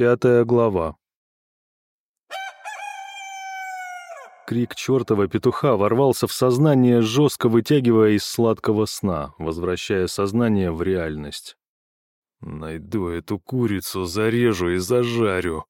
Пятая глава. Крик чертова петуха ворвался в сознание, жестко вытягивая из сладкого сна, возвращая сознание в реальность. «Найду эту курицу, зарежу и зажарю».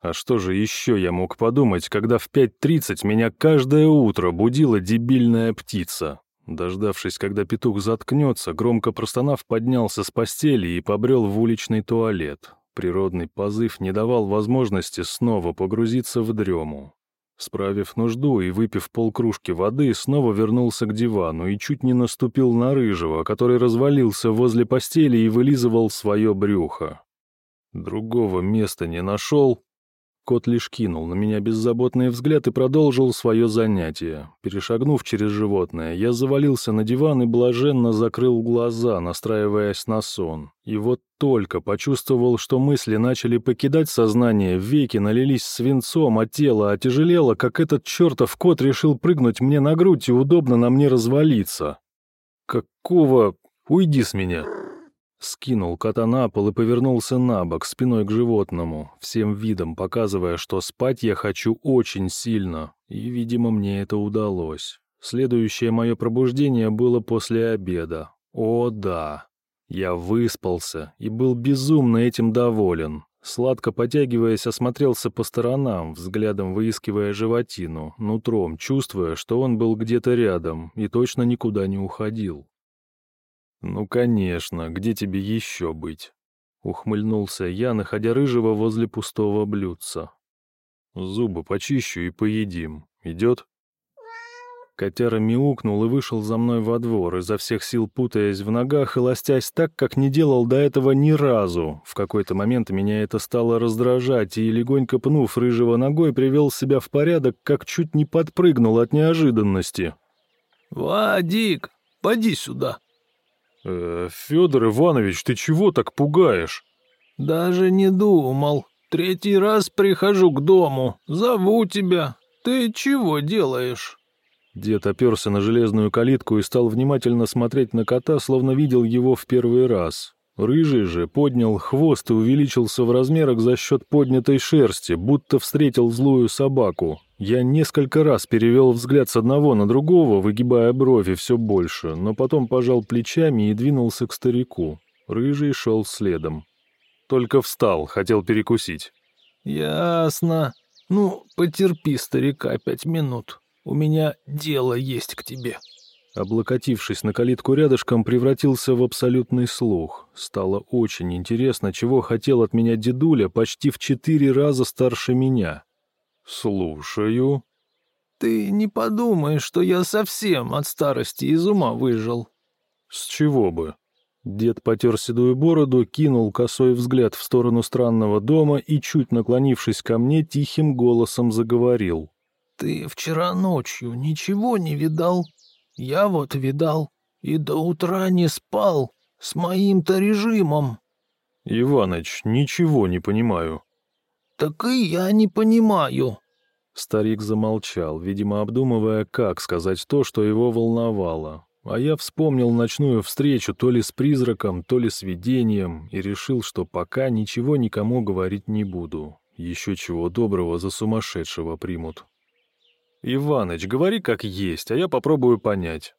А что же еще я мог подумать, когда в 5.30 меня каждое утро будила дебильная птица? Дождавшись, когда петух заткнется, громко простонав, поднялся с постели и побрел в уличный туалет. Природный позыв не давал возможности снова погрузиться в дрему. Справив нужду и выпив полкружки воды, снова вернулся к дивану и чуть не наступил на рыжего, который развалился возле постели и вылизывал свое брюхо. Другого места не нашел, Кот лишь кинул на меня беззаботный взгляд и продолжил свое занятие. Перешагнув через животное, я завалился на диван и блаженно закрыл глаза, настраиваясь на сон. И вот только почувствовал, что мысли начали покидать сознание, веки налились свинцом, а тело отяжелело, как этот чертов кот решил прыгнуть мне на грудь и удобно на мне развалиться. «Какого... Уйди с меня!» Скинул кота на пол и повернулся на бок, спиной к животному, всем видом показывая, что спать я хочу очень сильно, и, видимо, мне это удалось. Следующее мое пробуждение было после обеда. О, да! Я выспался и был безумно этим доволен. Сладко потягиваясь, осмотрелся по сторонам, взглядом выискивая животину, нутром, чувствуя, что он был где-то рядом и точно никуда не уходил. «Ну, конечно, где тебе еще быть?» — ухмыльнулся я, находя рыжего возле пустого блюдца. «Зубы почищу и поедим. Идет?» Котяра мяукнул и вышел за мной во двор, изо всех сил путаясь в ногах и ластясь так, как не делал до этого ни разу. В какой-то момент меня это стало раздражать, и, легонько пнув рыжего ногой, привел себя в порядок, как чуть не подпрыгнул от неожиданности. «Вадик, поди сюда!» «Э, Федор Иванович, ты чего так пугаешь?» «Даже не думал. Третий раз прихожу к дому. Зову тебя. Ты чего делаешь?» Дед оперся на железную калитку и стал внимательно смотреть на кота, словно видел его в первый раз. Рыжий же поднял хвост и увеличился в размерах за счет поднятой шерсти, будто встретил злую собаку. Я несколько раз перевел взгляд с одного на другого, выгибая брови все больше, но потом пожал плечами и двинулся к старику. Рыжий шел следом. Только встал, хотел перекусить. «Ясно. Ну, потерпи, старика, пять минут. У меня дело есть к тебе». Облокотившись на калитку рядышком, превратился в абсолютный слух. Стало очень интересно, чего хотел от меня дедуля почти в четыре раза старше меня. «Слушаю». «Ты не подумай, что я совсем от старости из ума выжил». «С чего бы?» Дед потер седую бороду, кинул косой взгляд в сторону странного дома и, чуть наклонившись ко мне, тихим голосом заговорил. «Ты вчера ночью ничего не видал? Я вот видал. И до утра не спал. С моим-то режимом». «Иваныч, ничего не понимаю». «Так и я не понимаю». Старик замолчал, видимо, обдумывая, как сказать то, что его волновало. А я вспомнил ночную встречу то ли с призраком, то ли с видением, и решил, что пока ничего никому говорить не буду. Еще чего доброго за сумасшедшего примут. «Иваныч, говори как есть, а я попробую понять».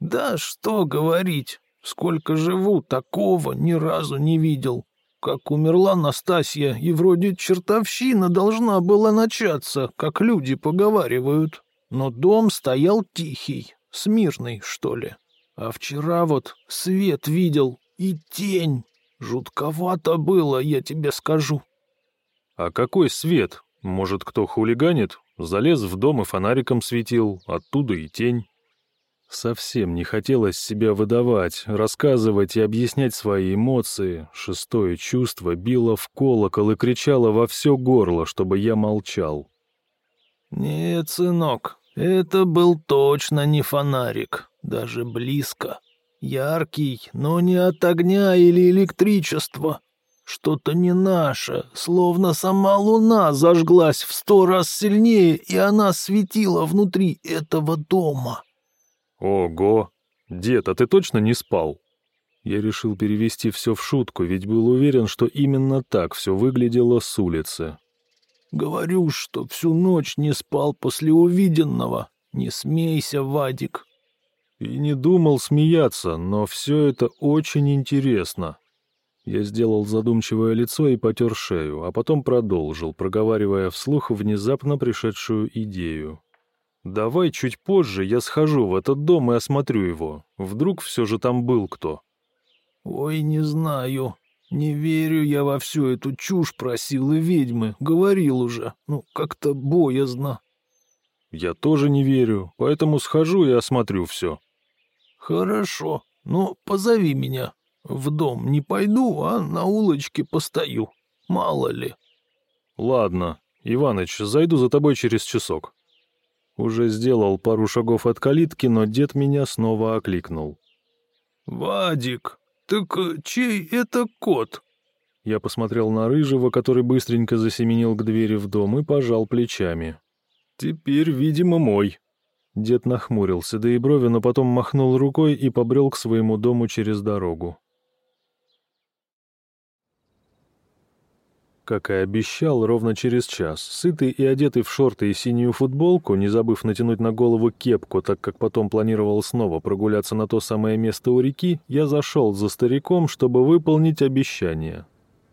«Да что говорить, сколько живу, такого ни разу не видел как умерла Настасья, и вроде чертовщина должна была начаться, как люди поговаривают. Но дом стоял тихий, смирный, что ли. А вчера вот свет видел и тень. Жутковато было, я тебе скажу. А какой свет? Может, кто хулиганит? Залез в дом и фонариком светил, оттуда и тень. Совсем не хотелось себя выдавать, рассказывать и объяснять свои эмоции. Шестое чувство било в колокол и кричало во все горло, чтобы я молчал. «Нет, сынок, это был точно не фонарик, даже близко. Яркий, но не от огня или электричества. Что-то не наше, словно сама луна зажглась в сто раз сильнее, и она светила внутри этого дома». «Ого! Дед, а ты точно не спал?» Я решил перевести все в шутку, ведь был уверен, что именно так все выглядело с улицы. «Говорю, что всю ночь не спал после увиденного. Не смейся, Вадик». И не думал смеяться, но все это очень интересно. Я сделал задумчивое лицо и потер шею, а потом продолжил, проговаривая вслух внезапно пришедшую идею. «Давай чуть позже я схожу в этот дом и осмотрю его. Вдруг все же там был кто». «Ой, не знаю. Не верю я во всю эту чушь про силы ведьмы. Говорил уже. Ну, как-то боязно». «Я тоже не верю, поэтому схожу и осмотрю все». «Хорошо. Но позови меня. В дом не пойду, а на улочке постою. Мало ли». «Ладно. Иваныч, зайду за тобой через часок». Уже сделал пару шагов от калитки, но дед меня снова окликнул. «Вадик, так чей это кот?» Я посмотрел на Рыжего, который быстренько засеменил к двери в дом и пожал плечами. «Теперь, видимо, мой». Дед нахмурился, да и брови, но потом махнул рукой и побрел к своему дому через дорогу. Как и обещал, ровно через час, сытый и одетый в шорты и синюю футболку, не забыв натянуть на голову кепку, так как потом планировал снова прогуляться на то самое место у реки, я зашел за стариком, чтобы выполнить обещание.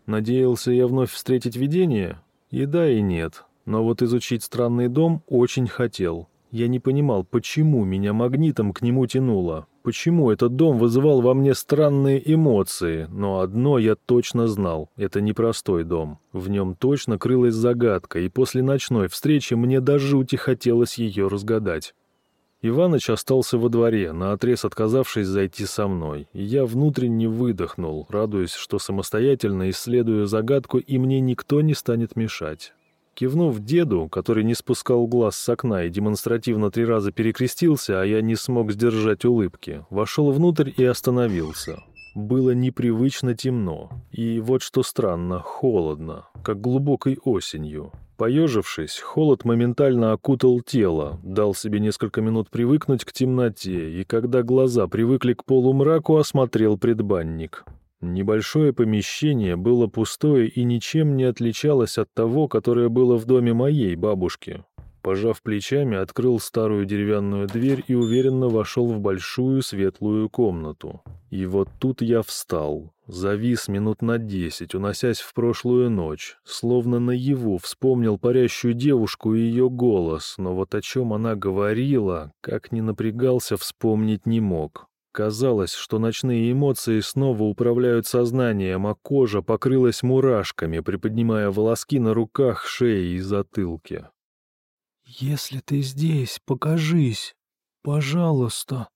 Надеялся я вновь встретить видение? И да, и нет. Но вот изучить странный дом очень хотел. Я не понимал, почему меня магнитом к нему тянуло, почему этот дом вызывал во мне странные эмоции, но одно я точно знал — это непростой дом. В нем точно крылась загадка, и после ночной встречи мне до жути хотелось ее разгадать. Иваныч остался во дворе, наотрез отказавшись зайти со мной, и я внутренне выдохнул, радуясь, что самостоятельно исследую загадку, и мне никто не станет мешать. Кивнув деду, который не спускал глаз с окна и демонстративно три раза перекрестился, а я не смог сдержать улыбки, вошел внутрь и остановился. Было непривычно темно, и вот что странно, холодно, как глубокой осенью. Поежившись, холод моментально окутал тело, дал себе несколько минут привыкнуть к темноте, и когда глаза привыкли к полумраку, осмотрел предбанник. Небольшое помещение было пустое и ничем не отличалось от того, которое было в доме моей бабушки. Пожав плечами, открыл старую деревянную дверь и уверенно вошел в большую светлую комнату. И вот тут я встал, завис минут на десять, уносясь в прошлую ночь, словно наяву вспомнил парящую девушку и ее голос, но вот о чем она говорила, как ни напрягался, вспомнить не мог. Казалось, что ночные эмоции снова управляют сознанием, а кожа покрылась мурашками, приподнимая волоски на руках, шее и затылке. «Если ты здесь, покажись, пожалуйста».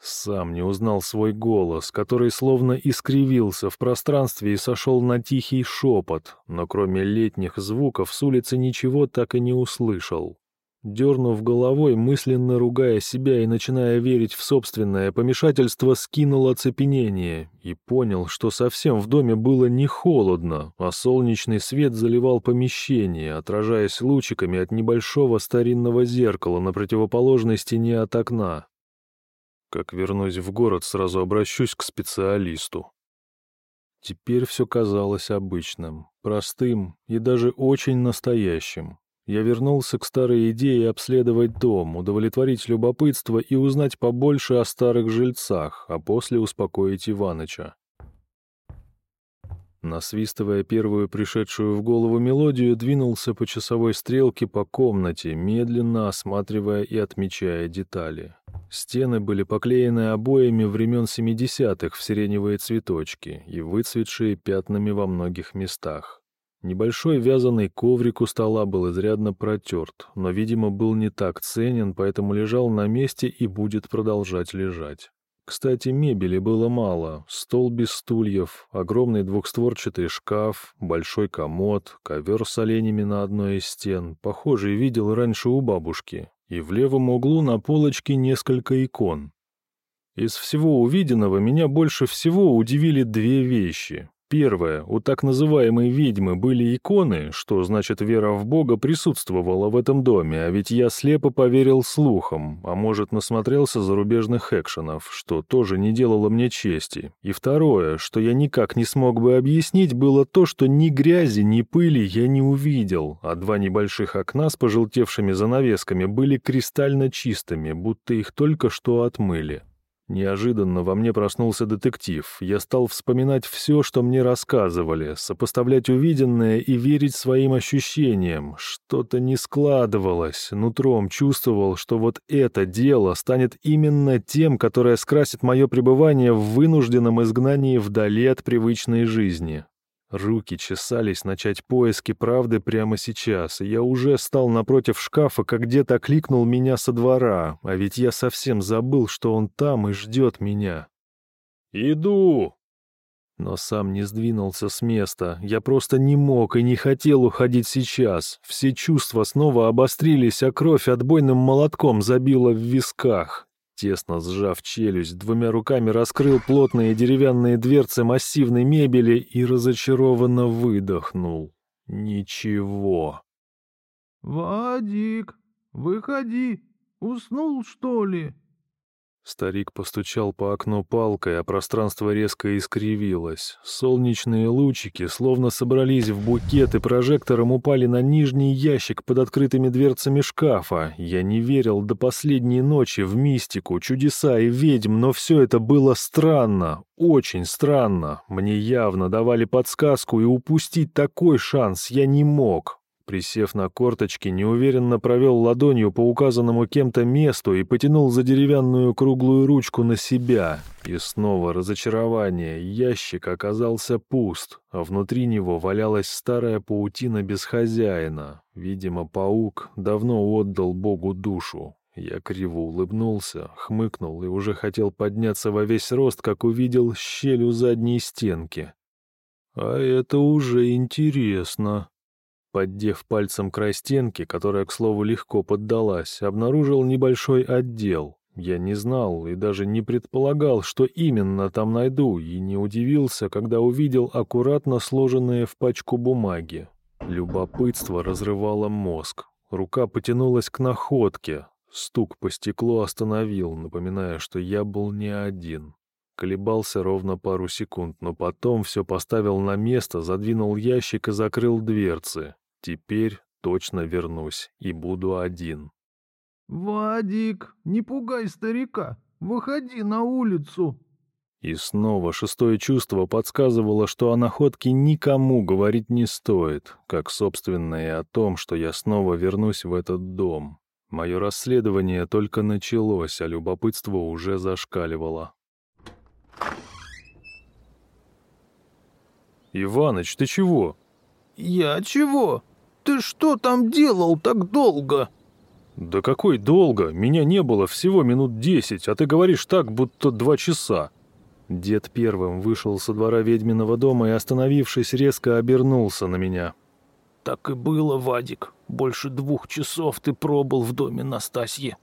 Сам не узнал свой голос, который словно искривился в пространстве и сошел на тихий шепот, но кроме летних звуков с улицы ничего так и не услышал. Дернув головой, мысленно ругая себя и начиная верить в собственное помешательство, скинул оцепенение и понял, что совсем в доме было не холодно, а солнечный свет заливал помещение, отражаясь лучиками от небольшого старинного зеркала на противоположной стене от окна. Как вернусь в город, сразу обращусь к специалисту. Теперь все казалось обычным, простым и даже очень настоящим. Я вернулся к старой идее обследовать дом, удовлетворить любопытство и узнать побольше о старых жильцах, а после успокоить Иваныча. Насвистывая первую пришедшую в голову мелодию, двинулся по часовой стрелке по комнате, медленно осматривая и отмечая детали. Стены были поклеены обоями времен 70-х в сиреневые цветочки и выцветшие пятнами во многих местах. Небольшой вязаный коврик у стола был изрядно протерт, но, видимо, был не так ценен, поэтому лежал на месте и будет продолжать лежать. Кстати, мебели было мало. Стол без стульев, огромный двухстворчатый шкаф, большой комод, ковер с оленями на одной из стен. Похожий видел раньше у бабушки. И в левом углу на полочке несколько икон. Из всего увиденного меня больше всего удивили две вещи. Первое, у так называемой ведьмы были иконы, что значит вера в Бога присутствовала в этом доме, а ведь я слепо поверил слухам, а может насмотрелся зарубежных экшенов, что тоже не делало мне чести. И второе, что я никак не смог бы объяснить, было то, что ни грязи, ни пыли я не увидел, а два небольших окна с пожелтевшими занавесками были кристально чистыми, будто их только что отмыли. Неожиданно во мне проснулся детектив. Я стал вспоминать все, что мне рассказывали, сопоставлять увиденное и верить своим ощущениям. Что-то не складывалось. Нутром чувствовал, что вот это дело станет именно тем, которое скрасит мое пребывание в вынужденном изгнании вдали от привычной жизни. Руки чесались начать поиски правды прямо сейчас, и я уже стал напротив шкафа, как где-то кликнул меня со двора, а ведь я совсем забыл, что он там и ждет меня. «Иду!» Но сам не сдвинулся с места. Я просто не мог и не хотел уходить сейчас. Все чувства снова обострились, а кровь отбойным молотком забила в висках. Тесно сжав челюсть, двумя руками раскрыл плотные деревянные дверцы массивной мебели и разочарованно выдохнул. Ничего. «Вадик, выходи. Уснул, что ли?» Старик постучал по окну палкой, а пространство резко искривилось. Солнечные лучики словно собрались в букет и прожектором упали на нижний ящик под открытыми дверцами шкафа. Я не верил до последней ночи в мистику, чудеса и ведьм, но все это было странно, очень странно. Мне явно давали подсказку, и упустить такой шанс я не мог. Присев на корточки, неуверенно провел ладонью по указанному кем-то месту и потянул за деревянную круглую ручку на себя. И снова разочарование. Ящик оказался пуст, а внутри него валялась старая паутина без хозяина. Видимо, паук давно отдал Богу душу. Я криво улыбнулся, хмыкнул и уже хотел подняться во весь рост, как увидел щель у задней стенки. «А это уже интересно», Поддев пальцем край стенки, которая, к слову, легко поддалась, обнаружил небольшой отдел. Я не знал и даже не предполагал, что именно там найду, и не удивился, когда увидел аккуратно сложенные в пачку бумаги. Любопытство разрывало мозг. Рука потянулась к находке. Стук по стеклу остановил, напоминая, что я был не один. Колебался ровно пару секунд, но потом все поставил на место, задвинул ящик и закрыл дверцы. Теперь точно вернусь и буду один. «Вадик, не пугай старика, выходи на улицу!» И снова шестое чувство подсказывало, что о находке никому говорить не стоит, как, собственно, и о том, что я снова вернусь в этот дом. Мое расследование только началось, а любопытство уже зашкаливало. «Иваныч, ты чего?» «Я чего? Ты что там делал так долго?» «Да какой долго? Меня не было всего минут десять, а ты говоришь так, будто два часа». Дед первым вышел со двора ведьминого дома и, остановившись, резко обернулся на меня. «Так и было, Вадик. Больше двух часов ты пробыл в доме Настасьи.